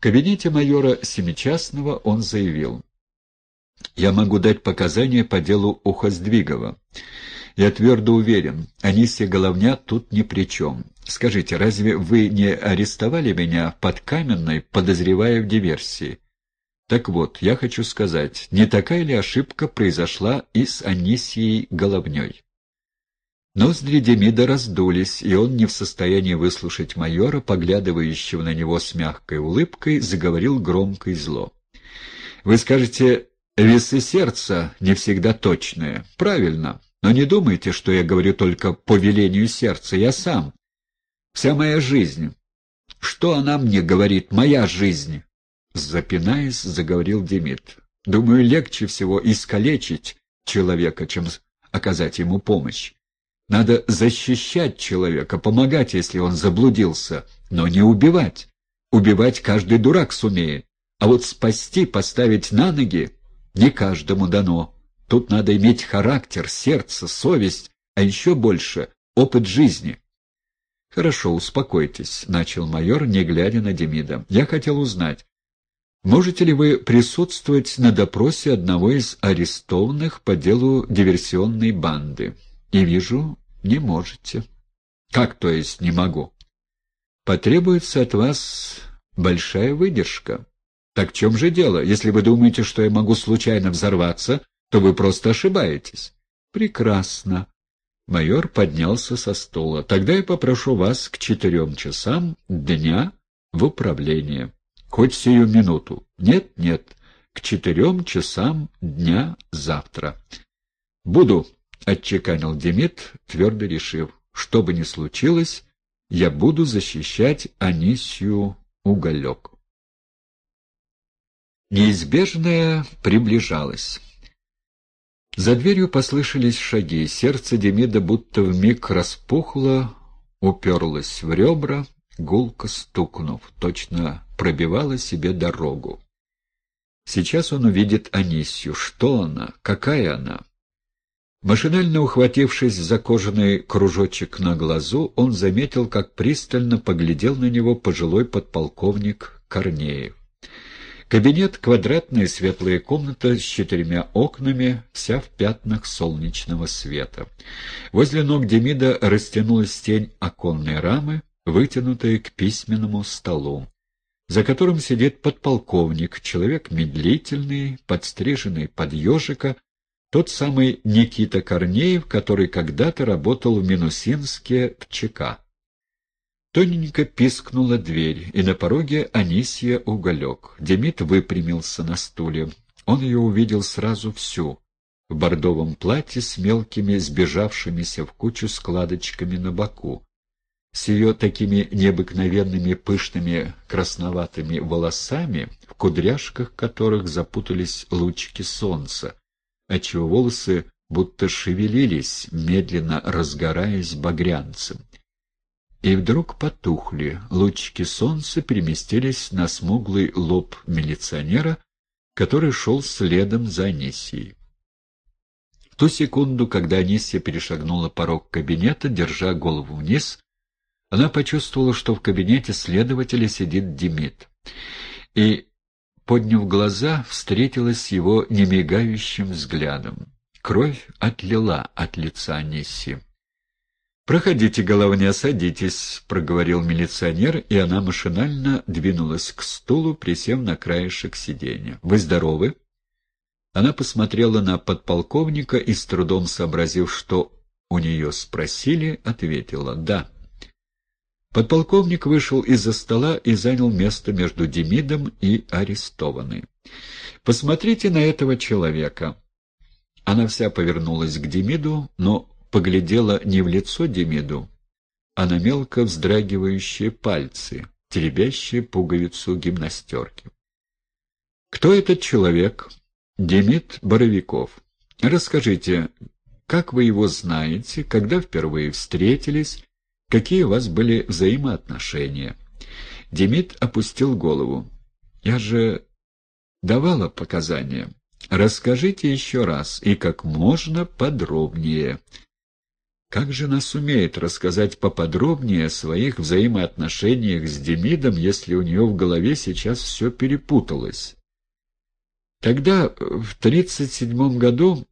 Кабинете майора Семичастного он заявил. «Я могу дать показания по делу Ухоздвигова. Я твердо уверен, Анисия Головня тут ни при чем. Скажите, разве вы не арестовали меня под Каменной, подозревая в диверсии?» Так вот, я хочу сказать, не такая ли ошибка произошла и с Анисией Головней? Ноздри Демида раздулись, и он, не в состоянии выслушать майора, поглядывающего на него с мягкой улыбкой, заговорил громко и зло. «Вы скажете, весы сердца не всегда точные. Правильно, но не думайте, что я говорю только по велению сердца. Я сам. Вся моя жизнь. Что она мне говорит? Моя жизнь!» Запинаясь, заговорил Демид. «Думаю, легче всего искалечить человека, чем оказать ему помощь. Надо защищать человека, помогать, если он заблудился, но не убивать. Убивать каждый дурак сумеет. А вот спасти, поставить на ноги не каждому дано. Тут надо иметь характер, сердце, совесть, а еще больше — опыт жизни. — Хорошо, успокойтесь, — начал майор, не глядя на Демида. — Я хотел узнать, можете ли вы присутствовать на допросе одного из арестованных по делу диверсионной банды? И вижу, не можете. Как то есть не могу? Потребуется от вас большая выдержка. Так в чем же дело? Если вы думаете, что я могу случайно взорваться, то вы просто ошибаетесь. Прекрасно. Майор поднялся со стула. Тогда я попрошу вас к четырем часам дня в управление. Хоть сию минуту. Нет, нет, к четырем часам дня завтра. Буду. — отчеканил Демид, твердо решив, что бы ни случилось, я буду защищать Анисию Уголек. Неизбежное приближалось. За дверью послышались шаги, сердце Демида будто вмиг распухло, уперлось в ребра, гулко стукнув, точно пробивала себе дорогу. Сейчас он увидит Анисию. Что она? Какая она? Машинально ухватившись за кожаный кружочек на глазу, он заметил, как пристально поглядел на него пожилой подполковник Корнеев. Кабинет — квадратная светлая комната с четырьмя окнами, вся в пятнах солнечного света. Возле ног Демида растянулась тень оконной рамы, вытянутая к письменному столу, за которым сидит подполковник, человек медлительный, подстриженный под ежика, тот самый Никита Корнеев, который когда-то работал в Минусинске в ЧК. Тоненько пискнула дверь, и на пороге Анисия уголек. Демид выпрямился на стуле. Он ее увидел сразу всю, в бордовом платье с мелкими сбежавшимися в кучу складочками на боку, с ее такими необыкновенными пышными красноватыми волосами, в кудряшках которых запутались лучики солнца, отчего волосы будто шевелились, медленно разгораясь багрянцем. И вдруг потухли, лучики солнца переместились на смуглый лоб милиционера, который шел следом за Анисией. В ту секунду, когда Анисия перешагнула порог кабинета, держа голову вниз, она почувствовала, что в кабинете следователя сидит Демид. И подняв глаза, встретилась с его немигающим взглядом. Кровь отлила от лица Анисси. «Проходите, головня, садитесь», — проговорил милиционер, и она машинально двинулась к стулу, присев на краешек сиденья. «Вы здоровы?» Она посмотрела на подполковника и, с трудом сообразив, что у нее спросили, ответила «да». Подполковник вышел из-за стола и занял место между Демидом и арестованной. «Посмотрите на этого человека». Она вся повернулась к Демиду, но поглядела не в лицо Демиду, а на мелко вздрагивающие пальцы, теребящие пуговицу гимнастерки. «Кто этот человек?» «Демид Боровиков. Расскажите, как вы его знаете, когда впервые встретились, Какие у вас были взаимоотношения?» Демид опустил голову. «Я же давала показания. Расскажите еще раз и как можно подробнее». Как же она сумеет рассказать поподробнее о своих взаимоотношениях с Демидом, если у нее в голове сейчас все перепуталось? Тогда, в тридцать седьмом году,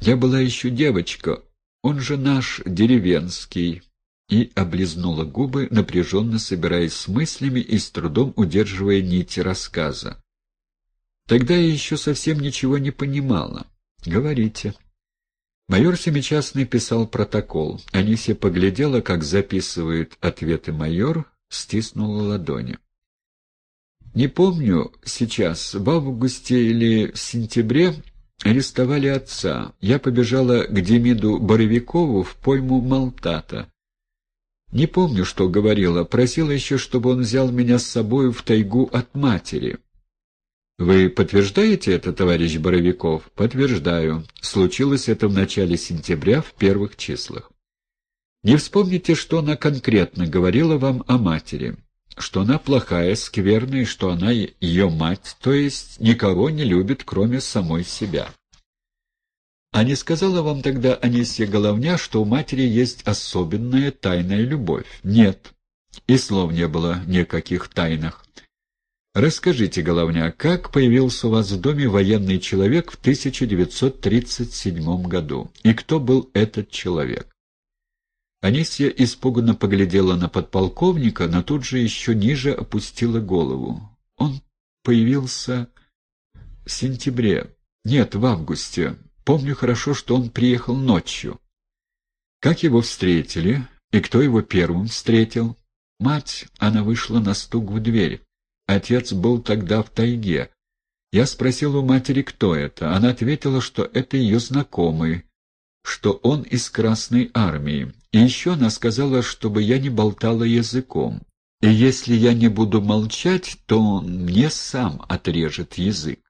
я была еще девочка, он же наш деревенский, и облизнула губы, напряженно собираясь с мыслями и с трудом удерживая нити рассказа. Тогда я еще совсем ничего не понимала. Говорите. Майор Семичастный писал протокол. Анисия поглядела, как записывает ответы майор, стиснула ладони. Не помню сейчас, в августе или в сентябре арестовали отца. Я побежала к Демиду Боровикову в пойму Малтата. Не помню, что говорила, просила еще, чтобы он взял меня с собой в тайгу от матери. «Вы подтверждаете это, товарищ Боровиков?» «Подтверждаю. Случилось это в начале сентября, в первых числах. Не вспомните, что она конкретно говорила вам о матери. Что она плохая, скверная, что она ее мать, то есть никого не любит, кроме самой себя». А не сказала вам тогда Анисия Головня, что у матери есть особенная тайная любовь? Нет. И слов не было никаких тайнах. Расскажите, Головня, как появился у вас в доме военный человек в 1937 году? И кто был этот человек? Анисия испуганно поглядела на подполковника, но тут же еще ниже опустила голову. Он появился в сентябре. Нет, в августе. Помню хорошо, что он приехал ночью. Как его встретили? И кто его первым встретил? Мать, она вышла на стук в дверь. Отец был тогда в тайге. Я спросил у матери, кто это. Она ответила, что это ее знакомый, что он из Красной Армии. И еще она сказала, чтобы я не болтала языком. И если я не буду молчать, то он мне сам отрежет язык.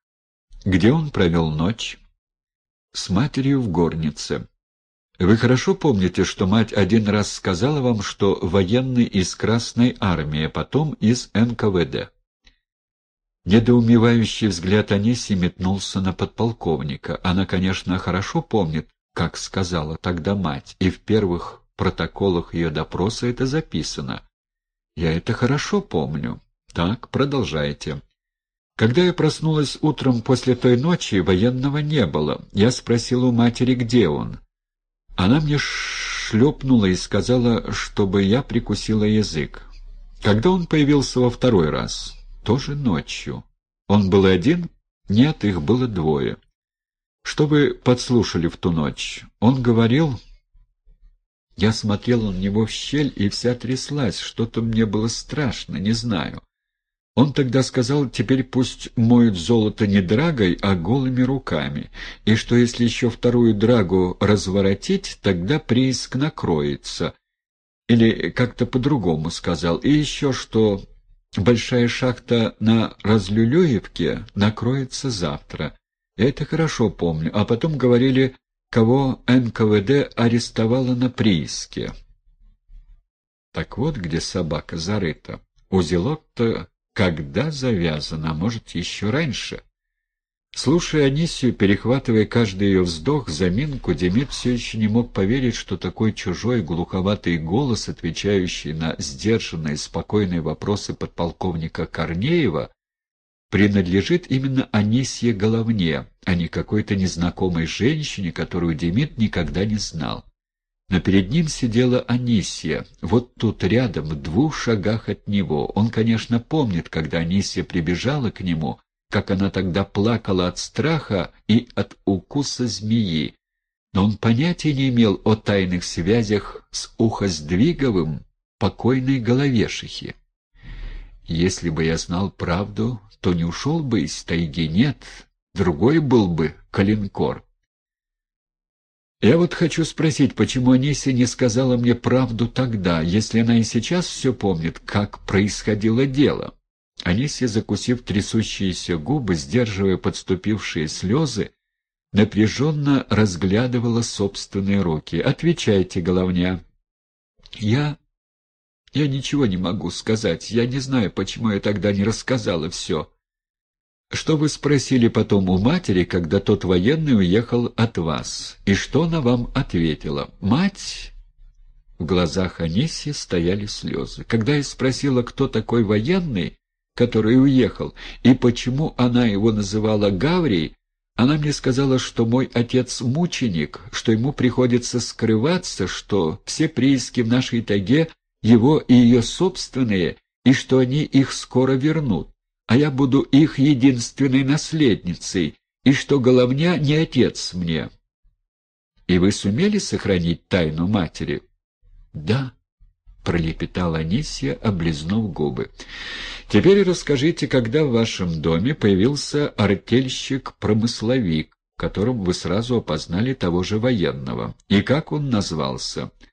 Где он провел ночь? С матерью в горнице. Вы хорошо помните, что мать один раз сказала вам, что военный из Красной Армии, а потом из НКВД? Недоумевающий взгляд Аниси метнулся на подполковника. Она, конечно, хорошо помнит, как сказала тогда мать, и в первых протоколах ее допроса это записано. Я это хорошо помню. Так, продолжайте. Когда я проснулась утром после той ночи, военного не было. Я спросила у матери, где он. Она мне шлепнула и сказала, чтобы я прикусила язык. Когда он появился во второй раз? Тоже ночью. Он был один? Нет, их было двое. Что вы подслушали в ту ночь? Он говорил... Я смотрела на него в щель и вся тряслась. Что-то мне было страшно, не знаю. Он тогда сказал, теперь пусть моют золото не драгой, а голыми руками, и что если еще вторую драгу разворотить, тогда прииск накроется. Или как-то по-другому сказал. И еще что Большая шахта на Разлюлюевке накроется завтра. Я это хорошо помню. А потом говорили, кого НКВД арестовала на прииске. Так вот, где собака зарыта. Узелок-то когда завязан, а может, еще раньше. Слушая Анисию, перехватывая каждый ее вздох, заминку, Демид все еще не мог поверить, что такой чужой глуховатый голос, отвечающий на сдержанные, спокойные вопросы подполковника Корнеева, принадлежит именно Анисье Головне, а не какой-то незнакомой женщине, которую Демид никогда не знал. Но перед ним сидела Анисия, вот тут рядом, в двух шагах от него. Он, конечно, помнит, когда Анисия прибежала к нему — как она тогда плакала от страха и от укуса змеи, но он понятия не имел о тайных связях с Ухоздвиговым, покойной головешихи. Если бы я знал правду, то не ушел бы из тайги, нет, другой был бы калинкор. Я вот хочу спросить, почему Анисия не сказала мне правду тогда, если она и сейчас все помнит, как происходило дело? Анисия, закусив трясущиеся губы, сдерживая подступившие слезы, напряженно разглядывала собственные руки. «Отвечайте, головня». «Я... я ничего не могу сказать. Я не знаю, почему я тогда не рассказала все». Что вы спросили потом у матери, когда тот военный уехал от вас? И что она вам ответила? Мать... В глазах Анисии стояли слезы. Когда я спросила, кто такой военный, который уехал, и почему она его называла Гаврией, она мне сказала, что мой отец мученик, что ему приходится скрываться, что все прииски в нашей тайге его и ее собственные, и что они их скоро вернут а я буду их единственной наследницей, и что головня не отец мне. И вы сумели сохранить тайну матери? — Да, — пролепетала Анисия, облизнув губы. — Теперь расскажите, когда в вашем доме появился артельщик-промысловик, которым вы сразу опознали того же военного, и как он назвался? —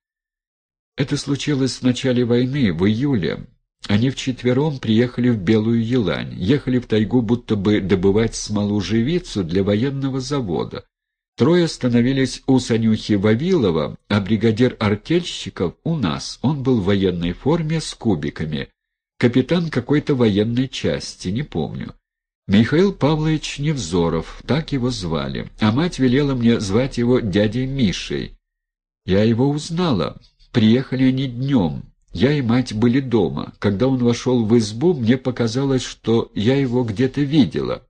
Это случилось в начале войны, в июле. Они вчетвером приехали в Белую Елань, ехали в тайгу будто бы добывать смолу-живицу для военного завода. Трое остановились у Санюхи Вавилова, а бригадир артельщиков у нас. Он был в военной форме с кубиками. Капитан какой-то военной части, не помню. Михаил Павлович Невзоров, так его звали, а мать велела мне звать его дядей Мишей. Я его узнала. Приехали они днем, я и мать были дома. Когда он вошел в избу, мне показалось, что я его где-то видела.